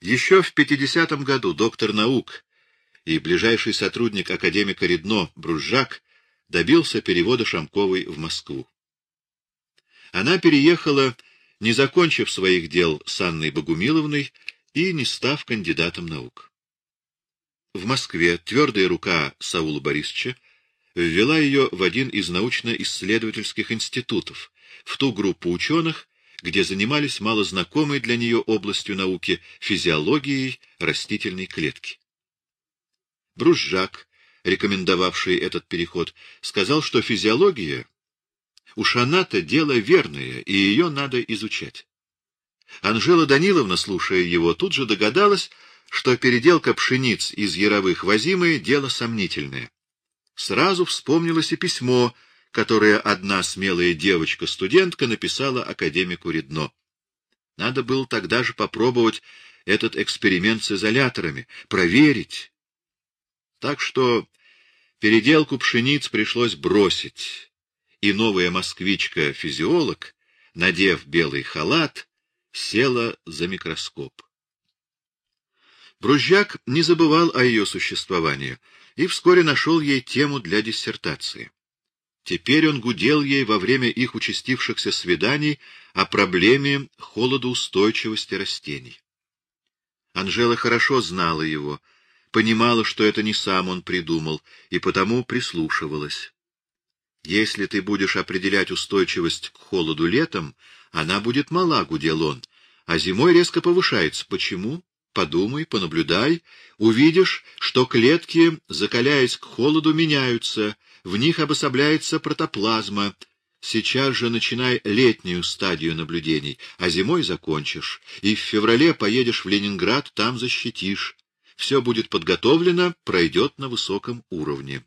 Еще в 50-м году доктор наук и ближайший сотрудник академика Редно Бружак добился перевода Шамковой в Москву. Она переехала, не закончив своих дел с Анной Богумиловной и не став кандидатом наук. В Москве твердая рука Саула Борисовича ввела ее в один из научно-исследовательских институтов, в ту группу ученых, где занимались малознакомой для нее областью науки физиологией растительной клетки. Бружжак, рекомендовавший этот переход, сказал, что физиология у Шаната дело верное, и ее надо изучать. Анжела Даниловна, слушая его, тут же догадалась, что переделка пшениц из яровых возимые — дело сомнительное. Сразу вспомнилось и письмо, которое одна смелая девочка-студентка написала академику Редно. Надо было тогда же попробовать этот эксперимент с изоляторами, проверить. Так что переделку пшениц пришлось бросить, и новая москвичка-физиолог, надев белый халат, села за микроскоп. Брузжак не забывал о ее существовании и вскоре нашел ей тему для диссертации. Теперь он гудел ей во время их участившихся свиданий о проблеме холодоустойчивости растений. Анжела хорошо знала его, понимала, что это не сам он придумал, и потому прислушивалась. Если ты будешь определять устойчивость к холоду летом, она будет мала, гудел он, а зимой резко повышается. Почему? Подумай, понаблюдай, увидишь, что клетки, закаляясь к холоду, меняются, в них обособляется протоплазма. Сейчас же начинай летнюю стадию наблюдений, а зимой закончишь, и в феврале поедешь в Ленинград, там защитишь. Все будет подготовлено, пройдет на высоком уровне.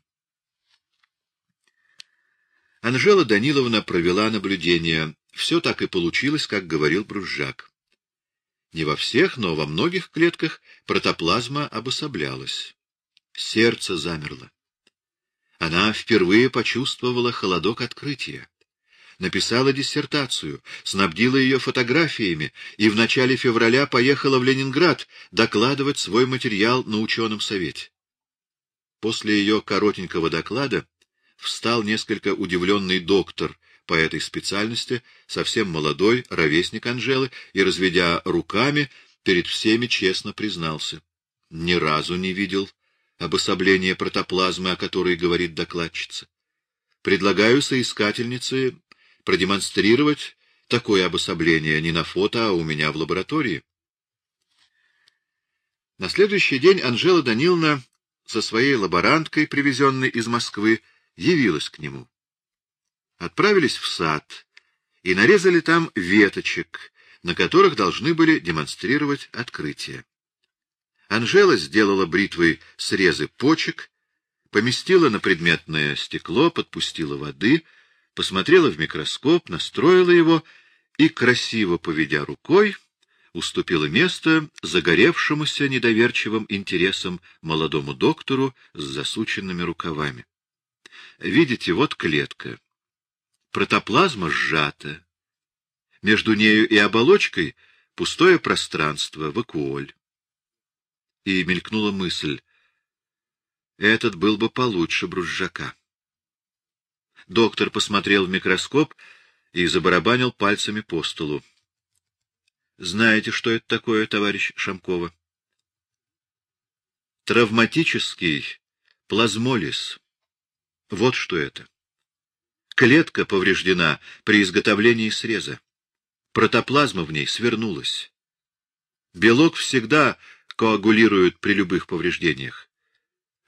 Анжела Даниловна провела наблюдение. Все так и получилось, как говорил Бружжак. Не во всех, но во многих клетках протоплазма обособлялась. Сердце замерло. Она впервые почувствовала холодок открытия. Написала диссертацию, снабдила ее фотографиями и в начале февраля поехала в Ленинград докладывать свой материал на ученом совете. После ее коротенького доклада встал несколько удивленный доктор — по этой специальности, совсем молодой, ровесник Анжелы, и, разведя руками, перед всеми честно признался. Ни разу не видел обособления протоплазмы, о которой говорит докладчица. Предлагаю соискательнице продемонстрировать такое обособление не на фото, а у меня в лаборатории. На следующий день Анжела Даниловна со своей лаборанткой, привезенной из Москвы, явилась к нему отправились в сад и нарезали там веточек, на которых должны были демонстрировать открытие. Анжела сделала бритвой срезы почек, поместила на предметное стекло, подпустила воды, посмотрела в микроскоп, настроила его и, красиво поведя рукой, уступила место загоревшемуся недоверчивым интересом молодому доктору с засученными рукавами. Видите, вот клетка. Протоплазма сжата. Между нею и оболочкой пустое пространство, вакуоль. И мелькнула мысль. Этот был бы получше Бружжака. Доктор посмотрел в микроскоп и забарабанил пальцами по столу. — Знаете, что это такое, товарищ Шамкова? — Травматический плазмолиз. Вот что это. Клетка повреждена при изготовлении среза. Протоплазма в ней свернулась. Белок всегда коагулирует при любых повреждениях.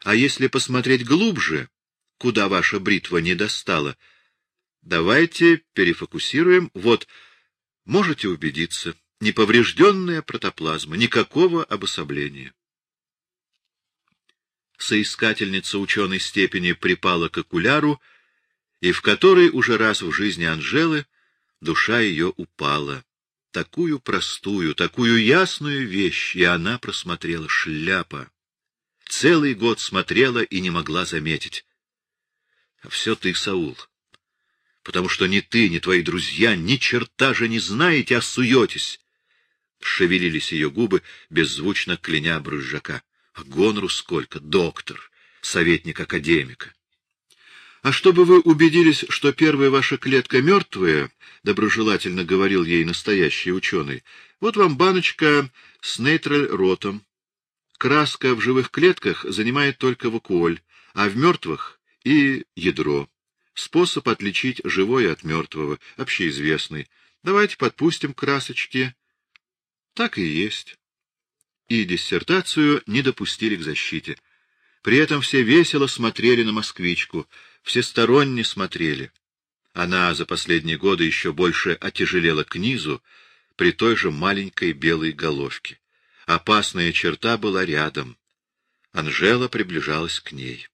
А если посмотреть глубже, куда ваша бритва не достала, давайте перефокусируем. Вот, можете убедиться, неповрежденная протоплазма, никакого обособления. Соискательница ученой степени припала к окуляру, и в которой уже раз в жизни Анжелы душа ее упала. Такую простую, такую ясную вещь, и она просмотрела шляпа. Целый год смотрела и не могла заметить. А все ты, Саул. Потому что ни ты, ни твои друзья ни черта же не знаете, а суетесь. шевелились ее губы, беззвучно кляня брызжака. А гонору сколько, доктор, советник академика. А чтобы вы убедились, что первая ваша клетка мертвая, — доброжелательно говорил ей настоящий ученый, — вот вам баночка с нейтраль-ротом. Краска в живых клетках занимает только вакуоль, а в мертвых — и ядро. Способ отличить живое от мертвого, общеизвестный. Давайте подпустим красочки. Так и есть. И диссертацию не допустили к защите. При этом все весело смотрели на москвичку, всесторонне смотрели. Она за последние годы еще больше отяжелела к низу при той же маленькой белой головке. Опасная черта была рядом. Анжела приближалась к ней.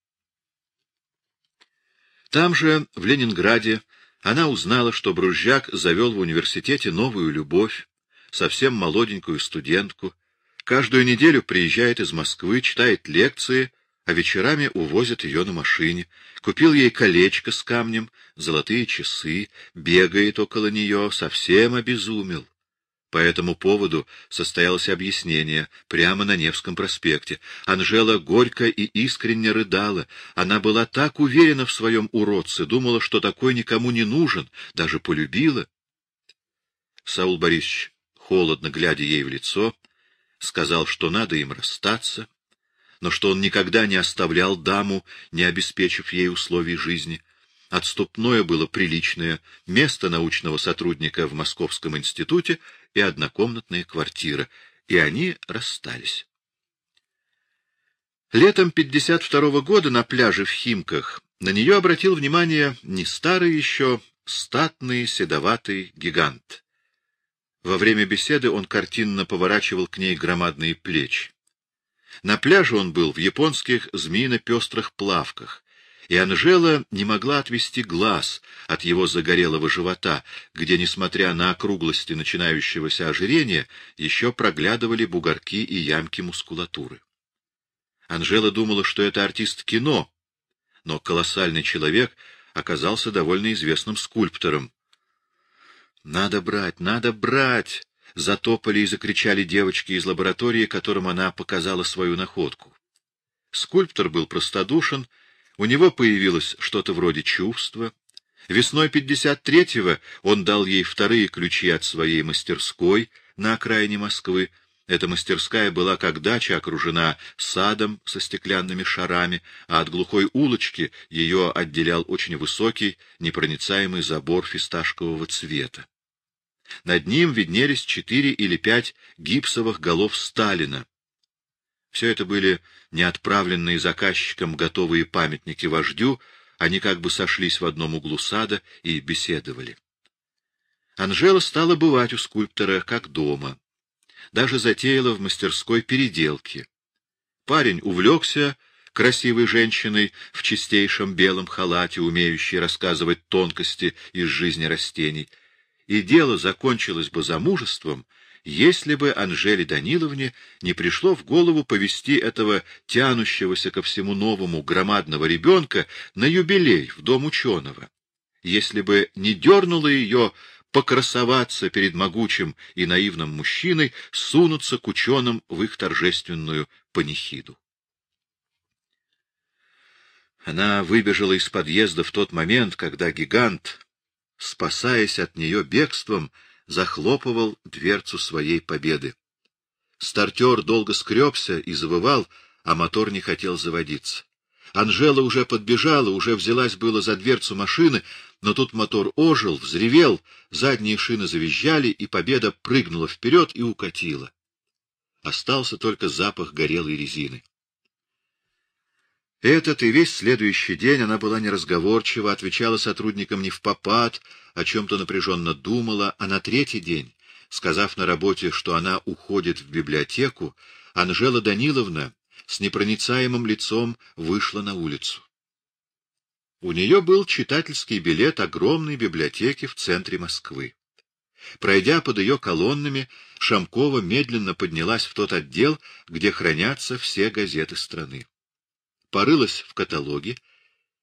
Там же, в Ленинграде, она узнала, что Бружжак завел в университете новую любовь, совсем молоденькую студентку, каждую неделю приезжает из Москвы, читает лекции, а вечерами увозят ее на машине. Купил ей колечко с камнем, золотые часы, бегает около нее, совсем обезумел. По этому поводу состоялось объяснение прямо на Невском проспекте. Анжела горько и искренне рыдала. Она была так уверена в своем уродце, думала, что такой никому не нужен, даже полюбила. Саул Борисович, холодно глядя ей в лицо, сказал, что надо им расстаться, но что он никогда не оставлял даму, не обеспечив ей условий жизни. Отступное было приличное, место научного сотрудника в Московском институте и однокомнатная квартира, и они расстались. Летом 52 -го года на пляже в Химках на нее обратил внимание не старый еще, статный седоватый гигант. Во время беседы он картинно поворачивал к ней громадные плечи. На пляже он был в японских змеино-пестрых плавках, и Анжела не могла отвести глаз от его загорелого живота, где, несмотря на округлости начинающегося ожирения, еще проглядывали бугорки и ямки мускулатуры. Анжела думала, что это артист кино, но колоссальный человек оказался довольно известным скульптором. «Надо брать, надо брать!» — затопали и закричали девочки из лаборатории, которым она показала свою находку. Скульптор был простодушен, у него появилось что-то вроде чувства. Весной 53-го он дал ей вторые ключи от своей мастерской на окраине Москвы. Эта мастерская была как дача окружена садом со стеклянными шарами, а от глухой улочки ее отделял очень высокий, непроницаемый забор фисташкового цвета. Над ним виднелись четыре или пять гипсовых голов Сталина, все это были неотправленные заказчиком готовые памятники вождю, они как бы сошлись в одном углу сада и беседовали. Анжела стала бывать у скульптора как дома. Даже затеяла в мастерской переделки. Парень увлекся красивой женщиной в чистейшем белом халате, умеющей рассказывать тонкости из жизни растений, и дело закончилось бы замужеством, если бы Анжеле Даниловне не пришло в голову повести этого тянущегося ко всему новому громадного ребенка на юбилей в дом ученого, если бы не дернуло ее покрасоваться перед могучим и наивным мужчиной, сунуться к ученым в их торжественную панихиду. Она выбежала из подъезда в тот момент, когда гигант, спасаясь от нее бегством, захлопывал дверцу своей победы. Стартер долго скребся и завывал, а мотор не хотел заводиться. Анжела уже подбежала, уже взялась было за дверцу машины, но тут мотор ожил, взревел, задние шины завизжали, и победа прыгнула вперед и укатила. Остался только запах горелой резины. Этот и весь следующий день она была неразговорчива, отвечала сотрудникам не в попад, о чем-то напряженно думала, а на третий день, сказав на работе, что она уходит в библиотеку, Анжела Даниловна с непроницаемым лицом вышла на улицу. У нее был читательский билет огромной библиотеки в центре Москвы. Пройдя под ее колоннами, Шамкова медленно поднялась в тот отдел, где хранятся все газеты страны порылась в каталоге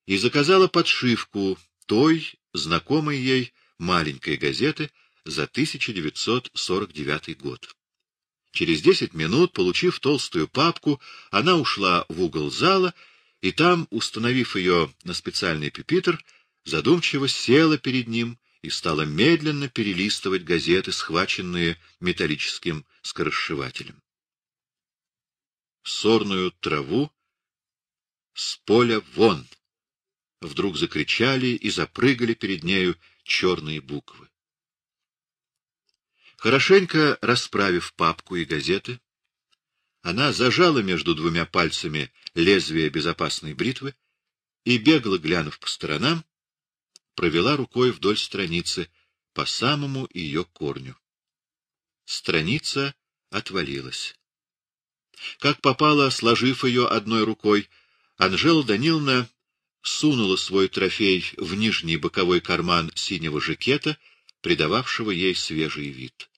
и заказала подшивку той, знакомой ей, маленькой газеты за 1949 год. Через десять минут, получив толстую папку, она ушла в угол зала и там, установив ее на специальный пюпитр, задумчиво села перед ним и стала медленно перелистывать газеты, схваченные металлическим скоросшивателем. Сорную траву с поля вон! Вдруг закричали и запрыгали перед нею черные буквы. Хорошенько расправив папку и газеты, она зажала между двумя пальцами лезвие безопасной бритвы и, бегло глянув по сторонам, провела рукой вдоль страницы по самому ее корню. Страница отвалилась. Как попало, сложив ее одной рукой, Анжела Даниловна сунула свой трофей в нижний боковой карман синего жакета, придававшего ей свежий вид.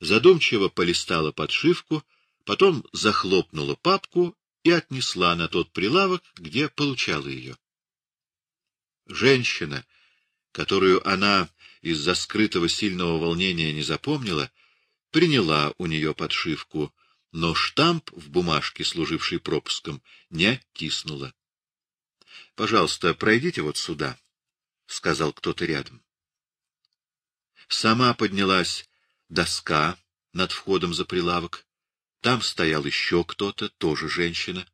Задумчиво полистала подшивку, потом захлопнула папку и отнесла на тот прилавок, где получала ее. Женщина, которую она из-за скрытого сильного волнения не запомнила, приняла у нее подшивку, но штамп в бумажке, служившей пропуском, не оттиснула. — Пожалуйста, пройдите вот сюда, — сказал кто-то рядом. Сама поднялась доска над входом за прилавок. Там стоял еще кто-то, тоже женщина.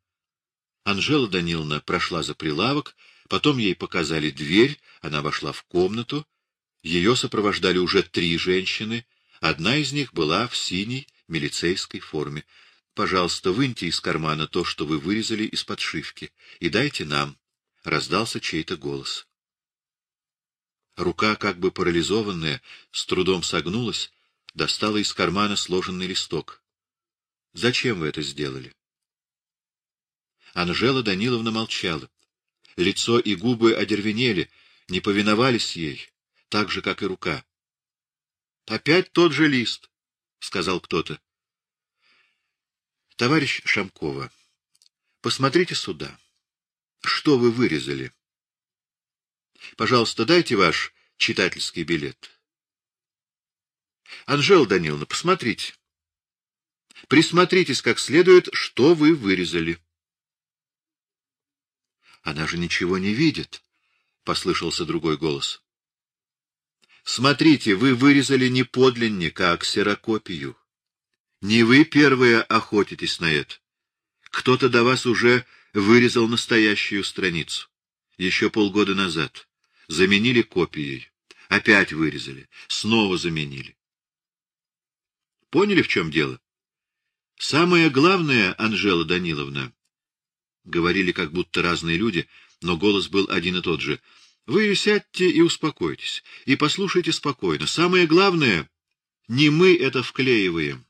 Анжела Даниловна прошла за прилавок, потом ей показали дверь, она вошла в комнату. Ее сопровождали уже три женщины, одна из них была в синей милицейской форме. Пожалуйста, выньте из кармана то, что вы вырезали из подшивки, и дайте нам раздался чей-то голос. Рука, как бы парализованная, с трудом согнулась, достала из кармана сложенный листок. — Зачем вы это сделали? Анжела Даниловна молчала. Лицо и губы одервенели, не повиновались ей, так же, как и рука. — Опять тот же лист, — сказал кто-то. — Товарищ Шамкова, посмотрите сюда. Что вы вырезали? Пожалуйста, дайте ваш читательский билет. Анжела Даниловна, посмотрите. Присмотритесь как следует, что вы вырезали. Она же ничего не видит, — послышался другой голос. Смотрите, вы вырезали не подлинника, а ксерокопию. Не вы первые охотитесь на это. Кто-то до вас уже вырезал настоящую страницу. Еще полгода назад. Заменили копией. Опять вырезали. Снова заменили. Поняли, в чем дело? Самое главное, Анжела Даниловна, говорили как будто разные люди, но голос был один и тот же. Вы сядьте и успокойтесь, и послушайте спокойно. Самое главное, не мы это вклеиваем.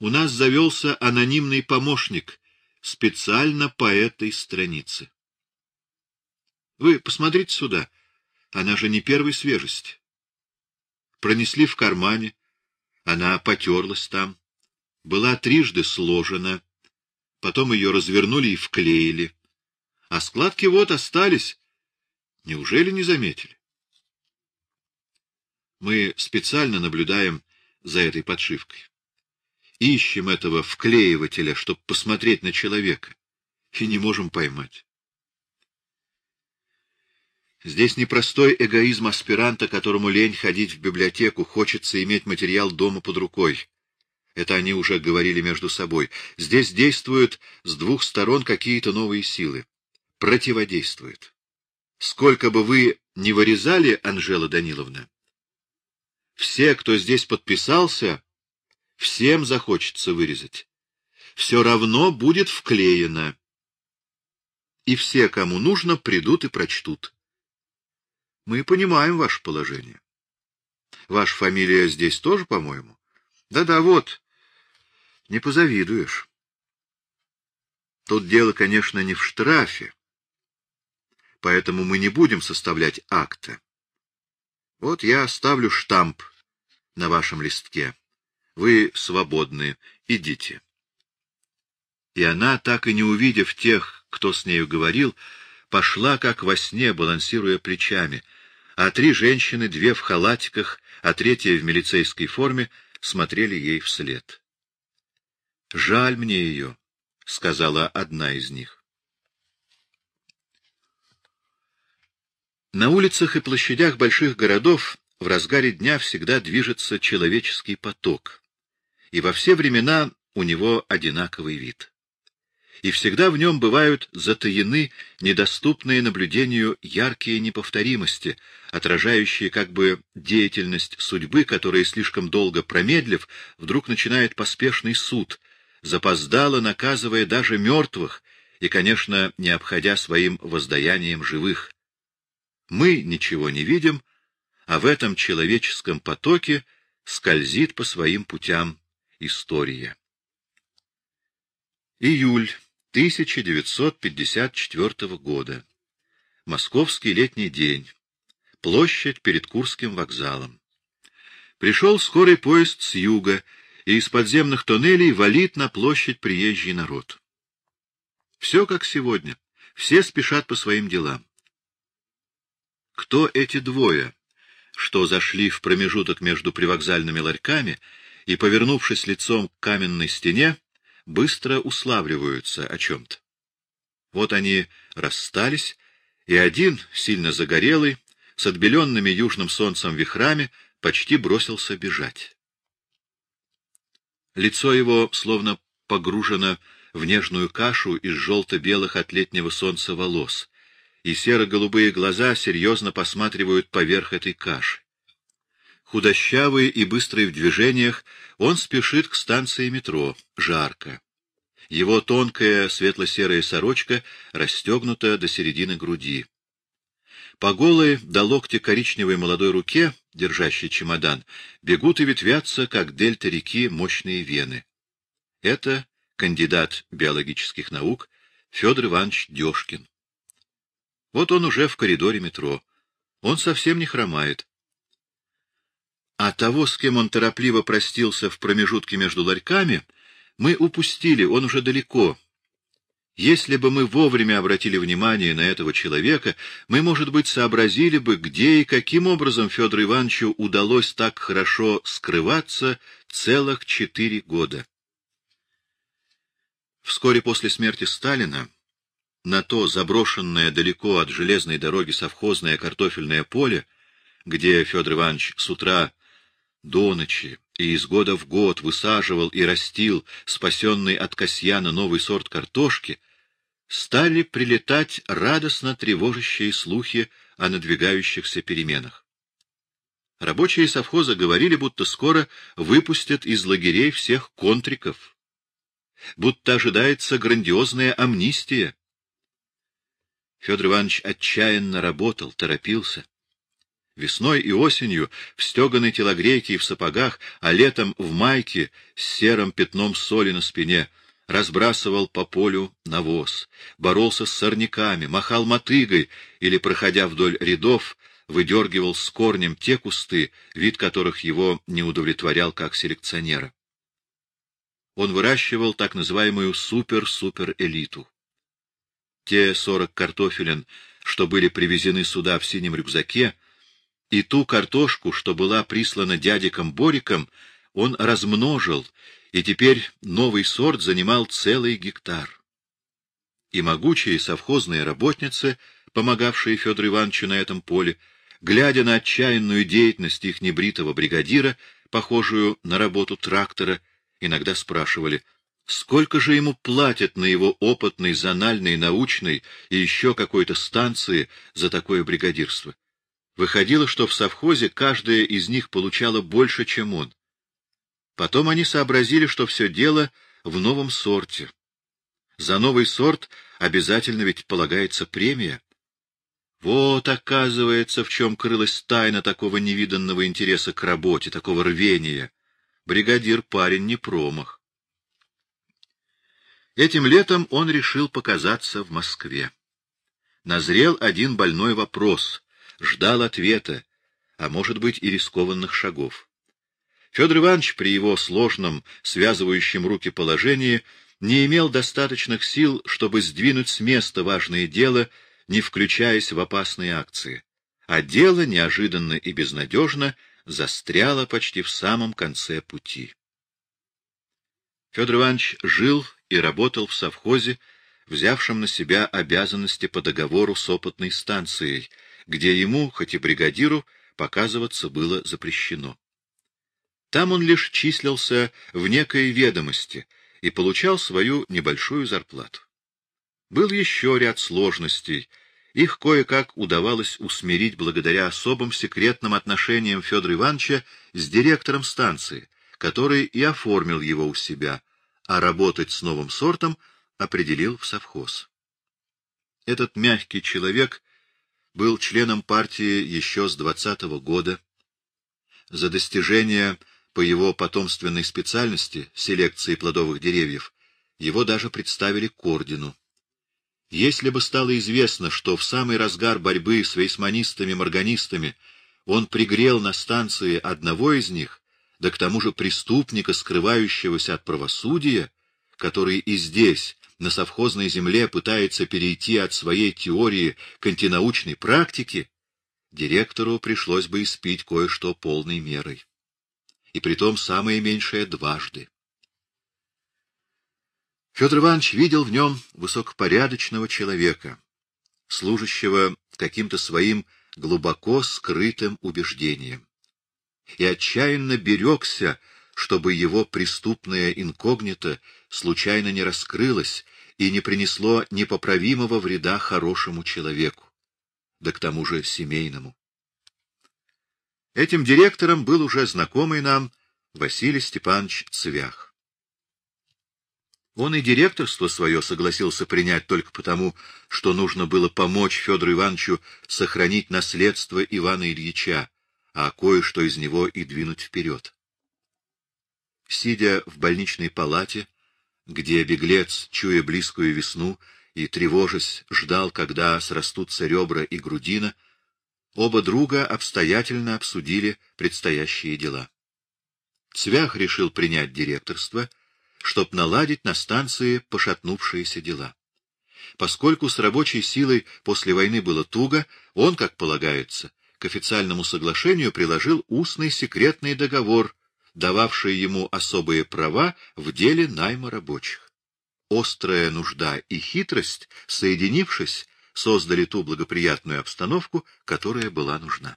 У нас завелся анонимный помощник, специально по этой странице. Вы посмотрите сюда, она же не первой свежести. Пронесли в кармане, она потерлась там, была трижды сложена, потом ее развернули и вклеили. А складки вот остались. Неужели не заметили? Мы специально наблюдаем за этой подшивкой ищем этого вклеивателя, чтобы посмотреть на человека, и не можем поймать. Здесь непростой эгоизм аспиранта, которому лень ходить в библиотеку, хочется иметь материал дома под рукой. Это они уже говорили между собой. Здесь действуют с двух сторон какие-то новые силы. Противодействуют. Сколько бы вы ни вырезали, Анжела Даниловна, все, кто здесь подписался, всем захочется вырезать. Все равно будет вклеено. И все, кому нужно, придут и прочтут. Мы понимаем ваше положение. Ваша фамилия здесь тоже, по-моему? Да-да, вот. Не позавидуешь. Тут дело, конечно, не в штрафе. Поэтому мы не будем составлять акта. Вот я оставлю штамп на вашем листке. Вы свободны, идите. И она, так и не увидев тех, кто с нею говорил, пошла, как во сне, балансируя плечами, а три женщины, две в халатиках, а третья в милицейской форме, смотрели ей вслед. — Жаль мне ее, — сказала одна из них. На улицах и площадях больших городов в разгаре дня всегда движется человеческий поток, и во все времена у него одинаковый вид. И всегда в нем бывают затаены недоступные наблюдению яркие неповторимости, отражающие как бы деятельность судьбы, которая, слишком долго промедлив, вдруг начинает поспешный суд, запоздало наказывая даже мертвых и, конечно, не обходя своим воздаянием живых. Мы ничего не видим, а в этом человеческом потоке скользит по своим путям история. Июль 1954 года. Московский летний день. Площадь перед Курским вокзалом. Пришел скорый поезд с юга, и из подземных тоннелей валит на площадь приезжий народ. Все как сегодня. Все спешат по своим делам. Кто эти двое, что зашли в промежуток между привокзальными ларьками и, повернувшись лицом к каменной стене, быстро уславливаются о чем-то? Вот они расстались, и один, сильно загорелый, с отбеленными южным солнцем вихрами, почти бросился бежать. Лицо его словно погружено в нежную кашу из желто-белых от летнего солнца волос, и серо-голубые глаза серьезно посматривают поверх этой каши. Худощавый и быстрый в движениях, он спешит к станции метро, жарко. Его тонкая светло-серая сорочка расстегнута до середины груди. По голой до локтя коричневой молодой руке, держащей чемодан, бегут и ветвятся, как дельта реки, мощные вены. Это кандидат биологических наук Федор Иванович Дёшкин. Вот он уже в коридоре метро. Он совсем не хромает. А того, с кем он торопливо простился в промежутке между ларьками, мы упустили, он уже далеко. Если бы мы вовремя обратили внимание на этого человека, мы, может быть, сообразили бы, где и каким образом Федору Ивановичу удалось так хорошо скрываться целых четыре года. Вскоре после смерти Сталина на то заброшенное далеко от железной дороги совхозное картофельное поле, где Федор Иванович с утра до ночи и из года в год высаживал и растил спасенный от Касьяна новый сорт картошки, стали прилетать радостно тревожащие слухи о надвигающихся переменах. Рабочие совхоза говорили, будто скоро выпустят из лагерей всех контриков, будто ожидается грандиозная амнистия, Федор Иванович отчаянно работал, торопился. Весной и осенью в стеганой телогрейке и в сапогах, а летом в майке с серым пятном соли на спине разбрасывал по полю навоз, боролся с сорняками, махал мотыгой или, проходя вдоль рядов, выдергивал с корнем те кусты, вид которых его не удовлетворял как селекционера. Он выращивал так называемую супер-супер-элиту те сорок картофелин, что были привезены сюда в синем рюкзаке, и ту картошку, что была прислана дядиком Бориком, он размножил, и теперь новый сорт занимал целый гектар. И могучие совхозные работницы, помогавшие Федору Ивановичу на этом поле, глядя на отчаянную деятельность их небритого бригадира, похожую на работу трактора, иногда спрашивали — Сколько же ему платят на его опытной, зональной, научной и еще какой-то станции за такое бригадирство? Выходило, что в совхозе каждая из них получала больше, чем он. Потом они сообразили, что все дело в новом сорте. За новый сорт обязательно ведь полагается премия. Вот, оказывается, в чем крылась тайна такого невиданного интереса к работе, такого рвения. Бригадир парень не промах. Этим летом он решил показаться в Москве. Назрел один больной вопрос, ждал ответа, а может быть и рискованных шагов. Федор Иванович при его сложном, связывающем руки положении не имел достаточных сил, чтобы сдвинуть с места важное дело, не включаясь в опасные акции. А дело неожиданно и безнадежно застряло почти в самом конце пути. Федор Иванович жил и работал в совхозе, взявшем на себя обязанности по договору с опытной станцией, где ему, хоть и бригадиру, показываться было запрещено. Там он лишь числился в некой ведомости и получал свою небольшую зарплату. Был еще ряд сложностей, их кое-как удавалось усмирить благодаря особым секретным отношениям Федора Ивановича с директором станции, который и оформил его у себя, а работать с новым сортом определил в совхоз. Этот мягкий человек был членом партии еще с двадцатого года. За достижения по его потомственной специальности, селекции плодовых деревьев, его даже представили к ордену. Если бы стало известно, что в самый разгар борьбы с вейсманистами-морганистами он пригрел на станции одного из них, да к тому же преступника, скрывающегося от правосудия, который и здесь, на совхозной земле, пытается перейти от своей теории к антинаучной практике, директору пришлось бы испить кое-что полной мерой. И притом самое меньшее дважды. Федор Иванович видел в нем высокопорядочного человека, служащего каким-то своим глубоко скрытым убеждением, и отчаянно берегся, чтобы его преступное инкогнито случайно не раскрылось и не принесло непоправимого вреда хорошему человеку, да к тому же семейному. Этим директором был уже знакомый нам Василий Степанович Цвях. Он и директорство свое согласился принять только потому, что нужно было помочь Федору Ивановичу сохранить наследство Ивана Ильича, а кое-что из него и двинуть вперед. Сидя в больничной палате, где беглец, чуя близкую весну и тревожась, ждал, когда срастутся ребра и грудина, оба друга обстоятельно обсудили предстоящие дела. Цвях решил принять директорство — чтоб наладить на станции пошатнувшиеся дела. Поскольку с рабочей силой после войны было туго, он, как полагается, к официальному соглашению приложил устный секретный договор, дававший ему особые права в деле найма рабочих. Острая нужда и хитрость, соединившись, создали ту благоприятную обстановку, которая была нужна.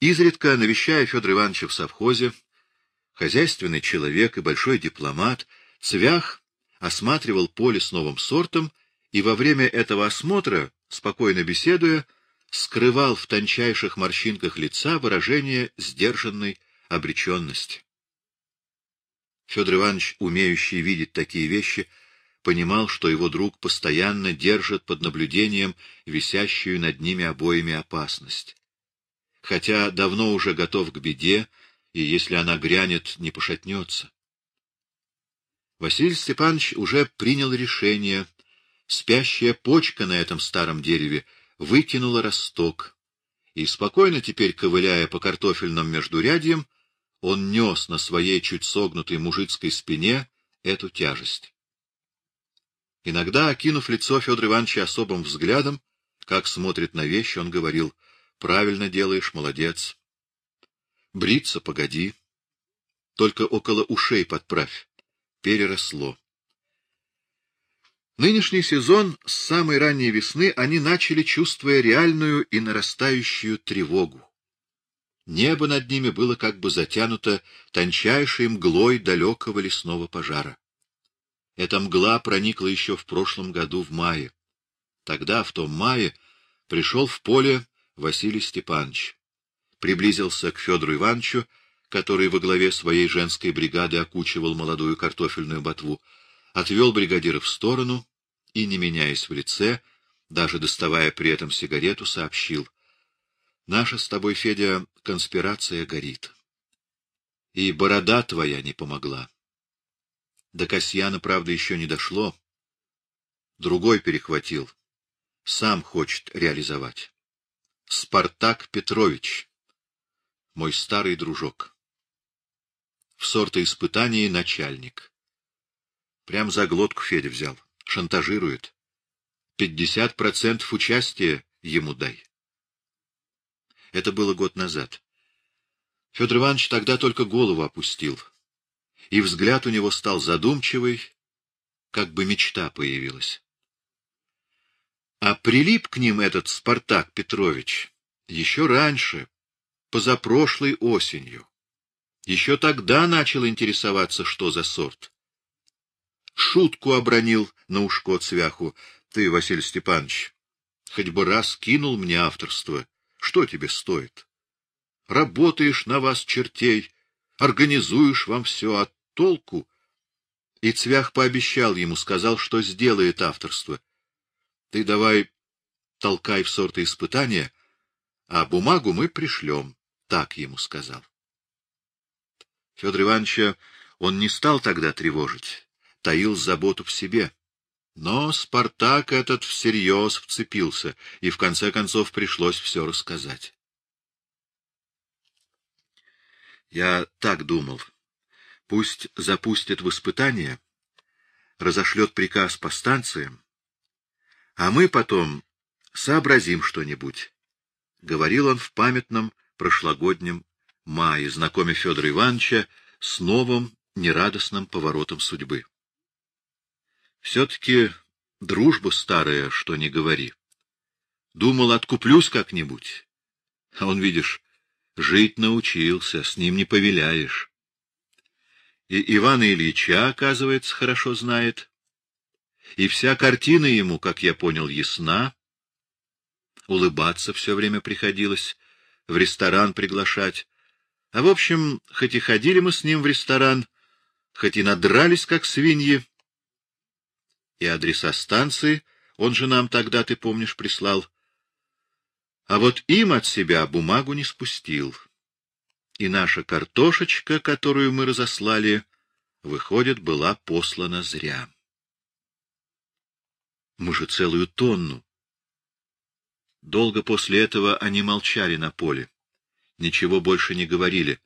Изредка, навещая Федора Ивановича в совхозе, Хозяйственный человек и большой дипломат, Цвях осматривал поле с новым сортом и во время этого осмотра, спокойно беседуя, скрывал в тончайших морщинках лица выражение сдержанной обреченности. Федор Иванович, умеющий видеть такие вещи, понимал, что его друг постоянно держит под наблюдением висящую над ними обоими опасность. Хотя давно уже готов к беде, и если она грянет, не пошатнется. Василий Степанович уже принял решение. Спящая почка на этом старом дереве выкинула росток, и, спокойно теперь ковыляя по картофельным междурядьям, он нес на своей чуть согнутой мужицкой спине эту тяжесть. Иногда, окинув лицо Федора Ивановича особым взглядом, как смотрит на вещи, он говорил, «Правильно делаешь, молодец. Бриться погоди. Только около ушей подправь. Переросло. Нынешний сезон с самой ранней весны они начали, чувствуя реальную и нарастающую тревогу. Небо над ними было как бы затянуто тончайшей мглой далекого лесного пожара. Эта мгла проникла еще в прошлом году в мае. Тогда, в том мае, пришел в поле Василий Степанович приблизился к Федору Ивановичу, который во главе своей женской бригады окучивал молодую картофельную ботву, отвел бригадира в сторону и, не меняясь в лице, даже доставая при этом сигарету, сообщил. — Наша с тобой, Федя, конспирация горит. И борода твоя не помогла. До Касьяна, правда, еще не дошло. Другой перехватил. Сам хочет реализовать. Спартак Петрович мой старый дружок. В сортоиспытании начальник. Прям за глотку Федя взял. Шантажирует. Пятьдесят процентов участия ему дай. Это было год назад. Федор Иванович тогда только голову опустил. и взгляд у него стал задумчивый, как бы мечта появилась. А прилип к ним этот Спартак Петрович еще раньше, позапрошлой осенью. Еще тогда начал интересоваться, что за сорт. Шутку обронил на ушко цвяху. Ты, Василий Степанович, хоть бы раз кинул мне авторство. Что тебе стоит? Работаешь на вас, чертей, организуешь вам все, а толку? И Цвях пообещал ему, сказал, что сделает авторство. Ты давай толкай в сорты испытания, а бумагу мы пришлем, так ему сказал. Федор Ивановича он не стал тогда тревожить, таил заботу в себе. Но Спартак этот всерьез вцепился, и в конце концов пришлось все рассказать. Я так думал. Пусть запустят в испытание, разошлет приказ по станциям, а мы потом сообразим что-нибудь, — говорил он в памятном прошлогоднем мае, знакомя Федора Ивановича с новым нерадостным поворотом судьбы. Все-таки дружба старая, что не говори. Думал, откуплюсь как-нибудь. А он, видишь, жить научился, с ним не повеляешь. И Ивана Ильича, оказывается, хорошо знает. И вся картина ему, как я понял, ясна. Улыбаться все время приходилось, в ресторан приглашать. А в общем, хоть и ходили мы с ним в ресторан, хоть и надрались, как свиньи, и адреса станции он же нам тогда, ты помнишь, прислал. А вот им от себя бумагу не спустил. И наша картошечка, которую мы разослали, выходит, была послана зря. Мы же целую тонну. Долго после этого они молчали на поле. Ничего больше не говорили.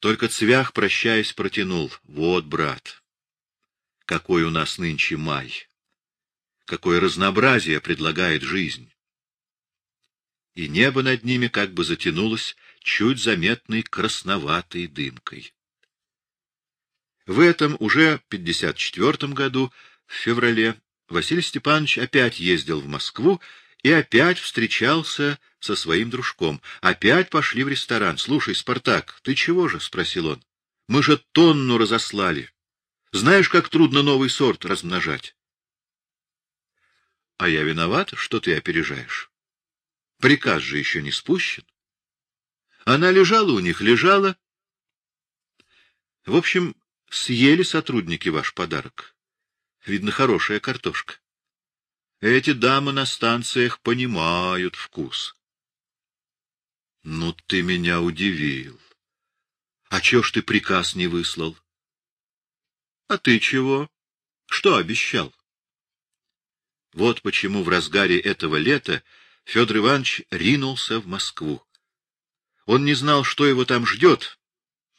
Только Цвях, прощаясь, протянул. Вот, брат, какой у нас нынче май, какое разнообразие предлагает жизнь. И небо над ними как бы затянулось чуть заметной красноватой дымкой. В этом уже 54 году, в феврале, Василий Степанович опять ездил в Москву и опять встречался со своим дружком. Опять пошли в ресторан. — Слушай, Спартак, ты чего же? — спросил он. — Мы же тонну разослали. Знаешь, как трудно новый сорт размножать? А я виноват, что ты опережаешь. Приказ же еще не спущен. Она лежала у них, лежала. В общем, съели сотрудники ваш подарок. Видно, хорошая картошка. Эти дамы на станциях понимают вкус. Ну, ты меня удивил. А чё ж ты приказ не выслал? А ты чего? Что обещал? Вот почему в разгаре этого лета Федор Иванович ринулся в Москву. Он не знал, что его там ждет,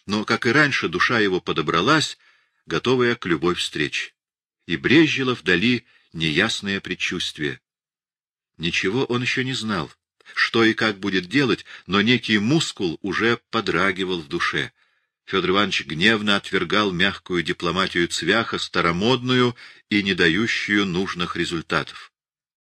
но, как и раньше, душа его подобралась, готовая к любой встрече. И брезжило вдали неясное предчувствие. Ничего он еще не знал, что и как будет делать, но некий мускул уже подрагивал в душе. Федор Иванович гневно отвергал мягкую дипломатию Цвяха, старомодную и не дающую нужных результатов.